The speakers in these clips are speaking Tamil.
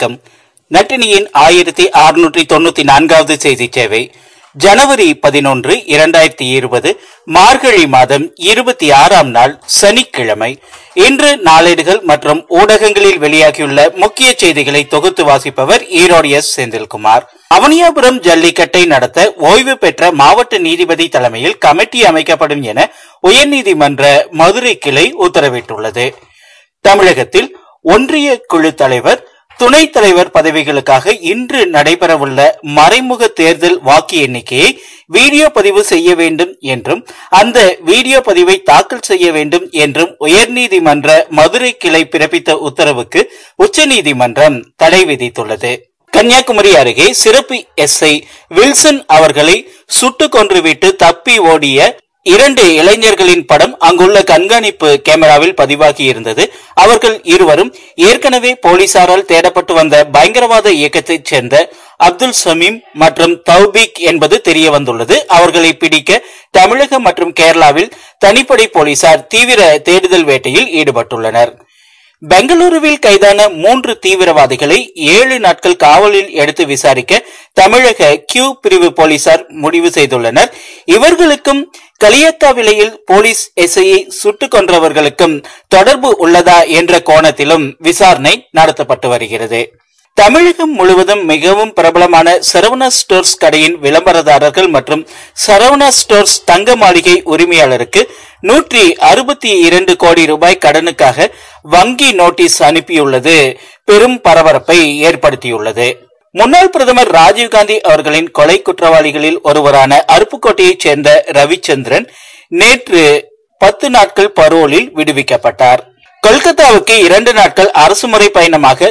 வணக்கம். நட்டினியின் ஆயிரத்தி அறுநூற்றி தொண்ணூத்தி நான்காவது செய்தி சேவை ஜனவரி பதினொன்று இரண்டாயிரத்தி இருபது மார்கழி மாதம் இருபத்தி ஆறாம் நாள் சனிக்கிழமை. இன்று நாளேடுகள் மற்றும் ஊடகங்களில் வெளியாகியுள்ள முக்கிய செய்திகளை தொகுத்து வாசிப்பவர் ஈரோடு எஸ். செந்தில்குமார். அவனியாபுரம் ஜல்லிக்கட்டை நடத்த ஓய்வு பெற்ற மாவட்ட நீதிபதி தலைமையில் கமிட்டி அமைக்கப்படும் என உயர்நீதிமன்ற மதுரை கிளை உத்தரவிட்டுள்ளது. தமிழகத்தில் ஒன்றிய குழு தலைவர் துணைத் தலைவர் பதவிகளுக்காக இன்று நடைபெறவுள்ள மறைமுக தேர்தல் வாக்கு எண்ணிக்கையை வீடியோ பதிவு செய்ய வேண்டும் என்றும் அந்த வீடியோ பதிவை தாக்கல் செய்ய வேண்டும் என்றும் உயர்நீதிமன்ற மதுரை கிளை பிறப்பித்த உத்தரவுக்கு உச்சநீதிமன்றம் தடை விதித்துள்ளது. கன்னியாகுமரி அருகே சிறப்பு எஸ்ஐ வில்சன் அவர்களை சுட்டுக் கொன்றுவிட்டு தப்பி ஓடிய இரண்டு இளைஞர்களின் படம் அங்குள்ள கண்காணிப்பு கேமராவில் பதிவாகி இருந்தது. அவர்கள் இருவரும் ஏற்கனவே போலீசாரால் தேடப்பட்டு வந்த பயங்கரவாத இயக்கத்தைச் சேர்ந்த அப்துல் சமீம் மற்றும் தௌபிக் என்பது தெரிய வந்துள்ளது. அவர்களை பிடிக்க தமிழகம் மற்றும் கேரளாவில் தனிப்படை போலீசார் தீவிர தேடுதல் வேட்டையில் ஈடுபட்டுள்ளனர். பெங்களூருவில் கைதான மூன்று தீவிரவாதிகளை ஏழு நாட்கள் காவலில் எடுத்து விசாரிக்க தமிழக கியூ பிரிவு போலீசார் முடிவு செய்துள்ளனர். இவர்களுக்கும் கலியத்தா விலையில் போலீஸ் எஸ்ஐயை சுட்டுக் கொன்றவர்களுக்கும் தொடர்பு உள்ளதா என்ற கோணத்திலும் விசாரணை நடத்தப்பட்டு வருகிறது. தமிழகம் முழுவதும் மிகவும் பிரபலமான சரவணா ஸ்டோர்ஸ் கடையின் விளம்பரதாரர்கள் மற்றும் சரவணா ஸ்டோர்ஸ் தங்க மாளிகை உரிமையாளருக்கு நூற்றி அறுபத்தி இரண்டு கோடி ரூபாய் கடனுக்காக வங்கி நோட்டீஸ் அனுப்பியுள்ளது. பெரும் பரபரப்பை ஏற்படுத்தியுள்ளது. முன்னாள் பிரதமர் ராஜீவ்காந்தி அவர்களின் கொலை குற்றவாளிகளில் ஒருவரான அருப்புக்கோட்டையைச் சேர்ந்த ரவிச்சந்திரன் நேற்று பத்து நாட்கள் பரோலில் விடுவிக்கப்பட்டார். கொல்கத்தாவுக்கு இரண்டு நாட்கள் அரசுமுறை பயணமாக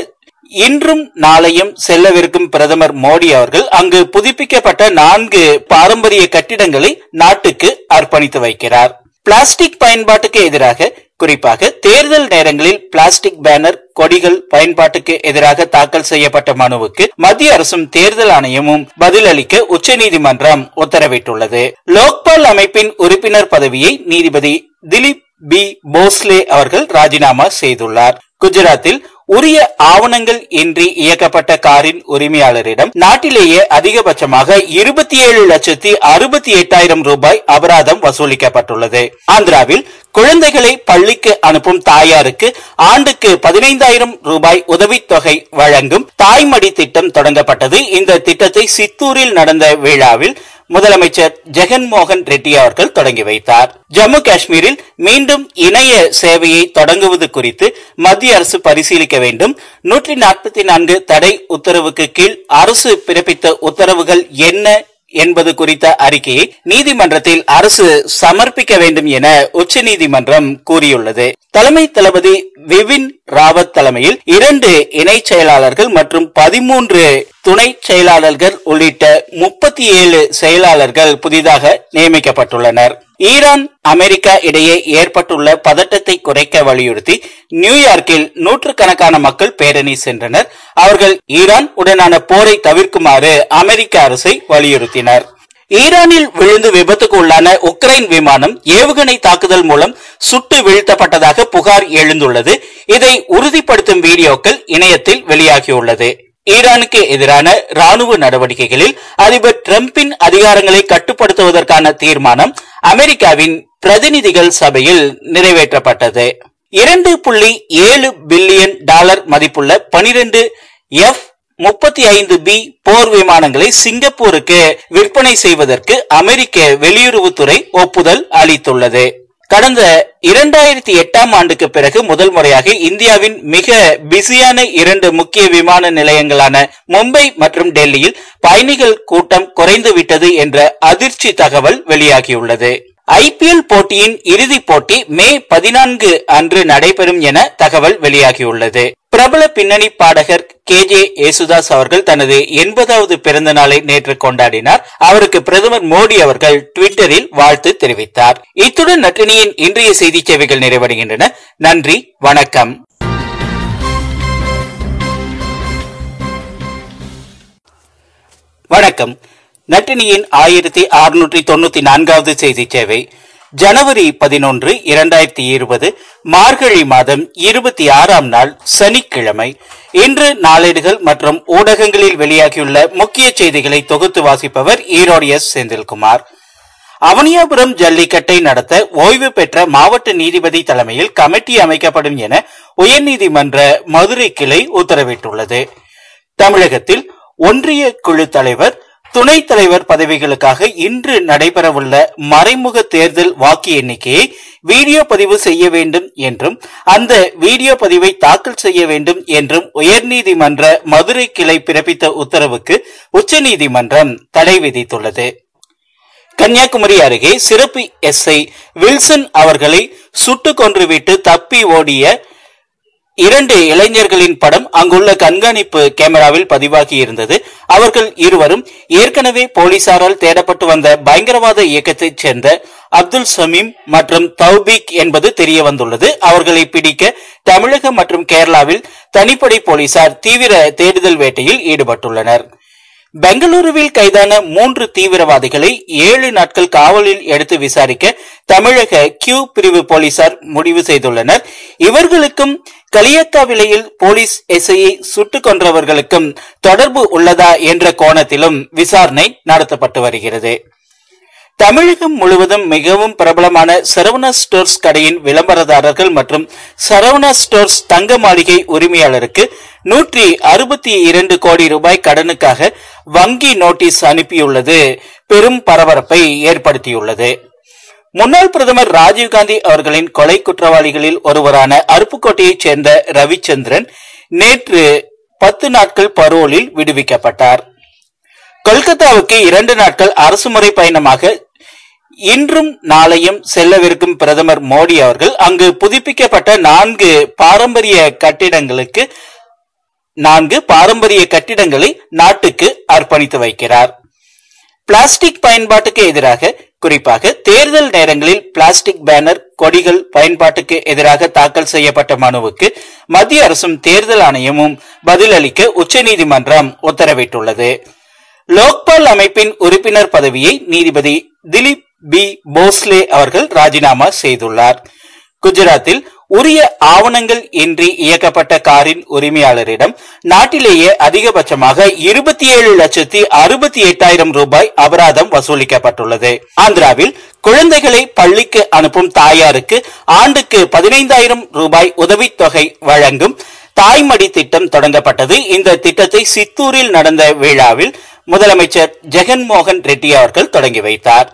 இன்றும் நாளையும் செல்லவிருக்கும் பிரதமர் மோடி அவர்கள் அங்கு புதுப்பிக்கப்பட்ட நான்கு பாரம்பரிய கட்டிடங்களை நாட்டுக்கு அர்ப்பணித்து வைக்கிறார். பிளாஸ்டிக் பயன்பாட்டுக்கு எதிராக குறிப்பாக தேர்தல் நேரங்களில் பிளாஸ்டிக் பேனர் கொடிகள் பயன்பாட்டுக்கு எதிராக தாக்கல் செய்யப்பட்ட மனுவுக்கு மத்திய அரசும் தேர்தல் ஆணையமும் பதிலளிக்க உச்சநீதிமன்றம் உத்தரவிட்டுள்ளது. லோக்பால் அமைப்பின் உறுப்பினர் பதவியை நீதிபதி திலீப் பி. போஸ்லே அவர்கள் ராஜினாமா செய்துள்ளார். குஜராத்தில் உரிய ஆவணங்கள் இன்றி இயக்கப்பட்ட காரின் உரிமையாளரிடம் நாட்டிலேயே அதிகபட்சமாக இருபத்தி ஏழு லட்சத்தி அறுபத்தி எட்டாயிரம் ரூபாய் அபராதம் வசூலிக்கப்பட்டுள்ளது. ஆந்திராவில் குழந்தைகளை பள்ளிக்கு அனுப்பும் தாயாருக்கு ஆண்டுக்கு பதினைந்தாயிரம் ரூபாய் உதவித்தொகை வழங்கும் தாய்மடி திட்டம் தொடங்கப்பட்டது. இந்த திட்டத்தை சித்தூரில் நடந்த விழாவில் முதலமைச்சர் ஜெகன்மோகன் ரெட்டி அவர்கள் தொடங்கி வைத்தார். ஜம்மு காஷ்மீரில் மீண்டும் இணைய சேவையை தொடங்குவது குறித்து மத்திய அரசு பரிசீலிக்க வேண்டும். நூற்றி நாற்பத்தி நான்கு தடை உத்தரவுக்கு கீழ் அரசு பிறப்பித்த உத்தரவுகள் என்ன என்பது குறித்த அறிக்கையை நீதிமன்றத்தில் அரசு சமர்ப்பிக்க வேண்டும் என உச்சநீதிமன்றம் கூறியுள்ளது. தலைமை தளபதி விபின் ராவத் தலைமையில் இரண்டு இணை செயலாளர்கள் மற்றும் பதிமூன்று துணை செயலாளர்கள் உள்ளிட்ட முப்பத்தி ஏழு செயலாளர்கள் புதிதாக நியமிக்கப்பட்டுள்ளனர். ஈரான் அமெரிக்கா இடையே ஏற்பட்டுள்ள பதட்டத்தை குறைக்க வலியுறுத்தி நியூயார்க்கில் நூற்றுக்கணக்கான மக்கள் பேரணி சென்றனர். அவர்கள் ஈரான் உடனான போரை தவிர்க்குமாறு அமெரிக்க அரசை வலியுறுத்தினர். ஈரானில் விழுந்து விபத்துக்கு உள்ளான உக்ரைன் விமானம் ஏவுகணை தாக்குதல் மூலம் சுட்டு வீழ்த்தப்பட்டதாக புகார் எழுந்துள்ளது. இதை உறுதிப்படுத்தும் வீடியோக்கள் இணையத்தில் வெளியாகியுள்ளது. ஈரானுக்கு எதிரான ராணுவ நடவடிக்கைகளில் அதிபர் டிரம்பின் அதிகாரங்களை கட்டுப்படுத்துவதற்கான தீர்மானம் அமெரிக்காவின் பிரதிநிதிகள் சபையில் நிறைவேற்றப்பட்டது. இரண்டு புள்ளி ஏழு பில்லியன் டாலர் மதிப்புள்ள பனிரெண்டு எஃப் முப்பத்தி ஐந்து பி போர் விமானங்களை சிங்கப்பூருக்கு விற்பனை செய்வதற்கு அமெரிக்க வெளியுறவுத்துறை ஒப்புதல் அளித்துள்ளது. கடந்த இரண்டாயிரத்தி எட்டாம் ஆண்டுக்கு பிறகு முதல் முறையாக இந்தியாவின் மிக பிஸியான இரண்டு முக்கிய விமான நிலையங்களான மும்பை மற்றும் டெல்லியில் பயணிகள் கூட்டம் குறைந்து விட்டது என்ற அதிர்ச்சி தகவல் வெளியாகியுள்ளது. ஐபிஎல் போட்டியின் இறுதிப் போட்டி மே பதினான்கு அன்று நடைபெறும் என தகவல் வெளியாகியுள்ளது. பிரபல பின்னணி பாடகர் கே ஜே யேசுதாஸ் அவர்கள் தனது எண்பதாவது பிறந்த நாளை நேற்று கொண்டாடினார். அவருக்கு பிரதமர் மோடி அவர்கள் டுவிட்டரில் வாழ்த்து தெரிவித்தார். இத்துடன் நட்டினியின் இன்றைய செய்தி சேவைகள் நிறைவடைகின்றன. நன்றி வணக்கம். வணக்கம். நட்டினியின் ஆயிரத்தி அறுநூற்றி தொண்ணூத்தி நான்காவது செய்தி சேவை ஜனவரி பதினொன்று இரண்டாயிரத்தி இருபது மார்கழி மாதம் இருபத்தி ஆறாம் நாள் சனிக்கிழமை. இன்று நாளேடுகள் மற்றும் ஊடகங்களில் வெளியாகியுள்ள முக்கிய செய்திகளை தொகுத்து வாசிப்பவர் ஈரோடு எஸ். செந்தில்குமார். அவனியாபுரம் ஜல்லிக்கட்டை நடத்த ஓய்வு பெற்ற மாவட்ட நீதிபதி தலைமையில் கமிட்டி அமைக்கப்படும் என உயர்நீதிமன்ற மதுரை கிளை உத்தரவிட்டுள்ளது. தமிழகத்தில் ஒன்றிய குழு தலைவர் துணைத் தலைவர் பதவிகளுக்காக இன்று நடைபெறவுள்ள மறைமுக தேர்தல் வாக்கு எண்ணிக்கையை வீடியோ பதிவு செய்ய வேண்டும் என்றும் அந்த வீடியோ பதிவை தாக்கல் செய்ய வேண்டும் என்றும் உயர்நீதிமன்ற மதுரை கிளை பிறப்பித்த உத்தரவுக்கு உச்சநீதிமன்றம் தடை விதித்துள்ளது. கன்னியாகுமரி அருகே சிறப்பு எஸ்ஐ வில்சன் அவர்களை சுட்டுக் கொன்றுவிட்டு தப்பி ஓடிய இரண்டு இளைஞர்களின் படம் அங்குள்ள கண்காணிப்பு கேமராவில் பதிவாகி இருந்தது. அவர்கள் இருவரும் ஏற்கனவே போலீசாரால் தேடப்பட்டு வந்த பயங்கரவாத இயக்கத்தைச் சேர்ந்த அப்துல் சமீம் மற்றும் தௌபிக் என்பது தெரிய வந்துள்ளது. அவர்களை பிடிக்க தமிழகம் மற்றும் கேரளாவில் தனிப்படை போலீசார் தீவிர தேடுதல் வேட்டையில் ஈடுபட்டுள்ளனர். பெங்களூருவில் கைதான மூன்று தீவிரவாதிகளை ஏழு நாட்கள் காவலில் எடுத்து விசாரிக்க தமிழக கியூ பிரிவு போலீசார் முடிவு செய்துள்ளனர். இவர்களுக்கும் கலியக்கா விலையில் போலீஸ் எஸ்ஐயை சுட்டுக் கொன்றவர்களுக்கும் தொடர்பு உள்ளதா என்ற கோணத்திலும் விசாரணை நடத்தப்பட்டு வருகிறது. தமிழகம் முழுவதும் மிகவும் பிரபலமான சரவணா ஸ்டோர்ஸ் கடையின் விளம்பரதாரர்கள் மற்றும் சரவணா ஸ்டோர்ஸ் தங்க மாளிகை உரிமையாளருக்கு நூற்றி அறுபத்தி இரண்டு கோடி ரூபாய் கடனுக்காக வங்கி நோட்டீஸ் அனுப்பியுள்ளது. பெரும் பரபரப்பை ஏற்படுத்தியுள்ளது. முன்னாள் பிரதமர் ராஜீவ்காந்தி அவர்களின் கொலை குற்றவாளிகளில் ஒருவரான அருப்புக்கோட்டையைச் சேர்ந்த ரவிச்சந்திரன் நேற்று பத்து நாட்கள் பரோலில் விடுவிக்கப்பட்டார். கொல்கத்தாவுக்கு இரண்டு நாட்கள் அரசுமுறை பயணமாக இன்றும் நாளையும் செல்லவிருக்கும் பிரதமர் மோடி அவர்கள் அங்கு புதுப்பிக்கப்பட்ட நான்கு பாரம்பரிய கட்டிடங்களுக்கு நான்கு பாரம்பரிய கட்டிடங்களை நாட்டுக்கு அர்ப்பணித்து வைக்கிறார். பிளாஸ்டிக் பயன்பாட்டுக்கு எதிராக குறிப்பாக தேர்தல் நேரங்களில் பிளாஸ்டிக் பேனர் கொடிகள் பயன்பாட்டுக்கு எதிராக தாக்கல் செய்யப்பட்ட மனுவுக்கு மத்திய அரசும் தேர்தல் ஆணையமும் பதிலளிக்க உச்சநீதிமன்றம் உத்தரவிட்டுள்ளது. லோக்பால் அமைப்பின் உறுப்பினர் பதவியை நீதிபதி திலீப் பி. போஸ்லே அவர்கள் ராஜினாமா செய்துள்ளார். குஜராத்தில் உரிய ஆவணங்கள் இன்றி இயக்கப்பட்ட காரின் உரிமையாளரிடம் நாட்டிலேயே அதிகபட்சமாக இருபத்தி ஏழு லட்சத்தி அறுபத்தி எட்டாயிரம் ரூபாய் அபராதம் வசூலிக்கப்பட்டுள்ளது. ஆந்திராவில் குழந்தைகளை பள்ளிக்கு அனுப்பும் தாயாருக்கு ஆண்டுக்கு பதினைந்தாயிரம் ரூபாய் உதவித்தொகை வழங்கும் தாய்மடி திட்டம் தொடங்கப்பட்டது. இந்த திட்டத்தை சித்தூரில் நடந்த விழாவில் முதலமைச்சர் ஜெகன்மோகன் ரெட்டி அவர்கள் தொடங்கி வைத்தார்.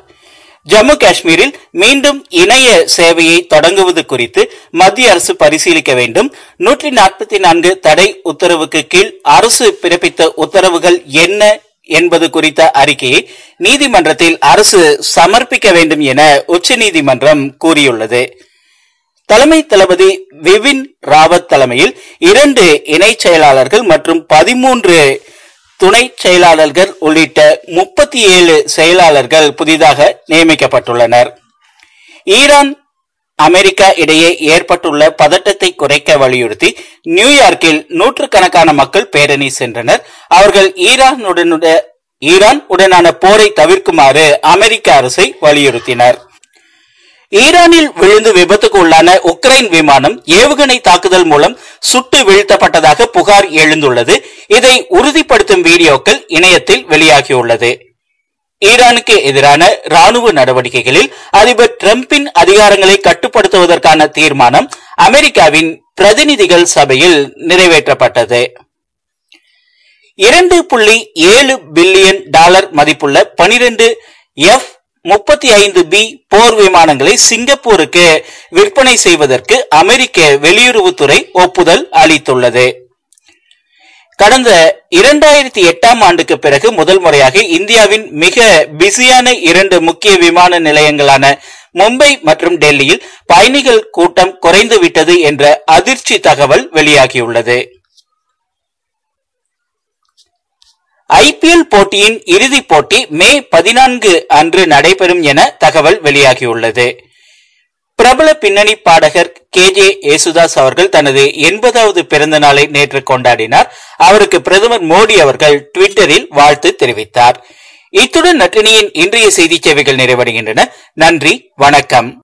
ஜம்மு காஷ்மீரில் மீண்டும் இணைய சேவையை தொடங்குவது குறித்து மத்திய அரசு பரிசீலிக்க வேண்டும். நூற்றி நாற்பத்தி நான்கு தடை உத்தரவுக்கு கீழ் அரசு பிறப்பித்த உத்தரவுகள் என்ன என்பது குறித்த அறிக்கையை நீதிமன்றத்தில் அரசு சமர்ப்பிக்க வேண்டும் என உச்சநீதிமன்றம் கூறியுள்ளது. தலைமை தளபதி விபின் ராவத் தலைமையில் இரண்டு இணைச் செயலாளர்கள் மற்றும் பதிமூன்று துணை செயலாளர்கள் உள்ளிட்ட முப்பத்தி ஏழு செயலாளர்கள் புதிதாக நியமிக்கப்பட்டுள்ளனர். ஈரான் அமெரிக்கா இடையே ஏற்பட்டுள்ள பதட்டத்தை குறைக்க வலியுறுத்தி நியூயார்க்கில் நூற்றுக்கணக்கான மக்கள் பேரணி சென்றனர். அவர்கள் ஈரானுடன் ஈரான் உடனான போரை தவிர்க்குமாறு அமெரிக்க அரசை வலியுறுத்தினர். ஈரானில் விழுந்து விபத்துக்கு உள்ளான உக்ரைன் விமானம் ஏவுகணை தாக்குதல் மூலம் சுட்டு வீழ்த்தப்பட்டதாக புகார் எழுந்துள்ளது. இதை உறுதிப்படுத்தும் வீடியோக்கள் இணையத்தில் வெளியாகியுள்ளது. ஈரானுக்கு எதிரான ராணுவ நடவடிக்கைகளில் அதிபர் டிரம்பின் அதிகாரங்களை கட்டுப்படுத்துவதற்கான தீர்மானம் அமெரிக்காவின் பிரதிநிதிகள் சபையில் நிறைவேற்றப்பட்டது. இரண்டு புள்ளி ஏழு பில்லியன் டாலர் மதிப்புள்ள பனிரெண்டு எஃப் முப்பத்தி ஐந்து பி போர் விமானங்களை சிங்கப்பூருக்கு விற்பனை செய்வதற்கு அமெரிக்க வெளியுறவுத்துறை ஒப்புதல் அளித்துள்ளது. கடந்த இரண்டாயிரத்தி எட்டாம் ஆண்டுக்கு பிறகு முதல் முறையாக இந்தியாவின் மிக பிஸியான இரண்டு முக்கிய விமான நிலையங்களான மும்பை மற்றும் டெல்லியில் பயணிகள் கூட்டம் குறைந்துவிட்டது என்ற அதிர்ச்சி தகவல் வெளியாகியுள்ளது. ஐபிஎல் போட்டியின் இறுதிப் போட்டி மே பதினான்கு அன்று நடைபெறும் என தகவல் வெளியாகியுள்ளது. பிரபல பின்னணி பாடகர் கே ஜே யேசுதாஸ் அவர்கள் தனது எண்பதாவது பிறந்த நாளை நேற்று கொண்டாடினார். அவருக்கு பிரதமர் மோடி அவர்கள் ட்விட்டரில் வாழ்த்து தெரிவித்தார். இத்துடன் நட்டினியின் இன்றைய செய்தி சேவைகள் நிறைவடைகின்றன. நன்றி வணக்கம்.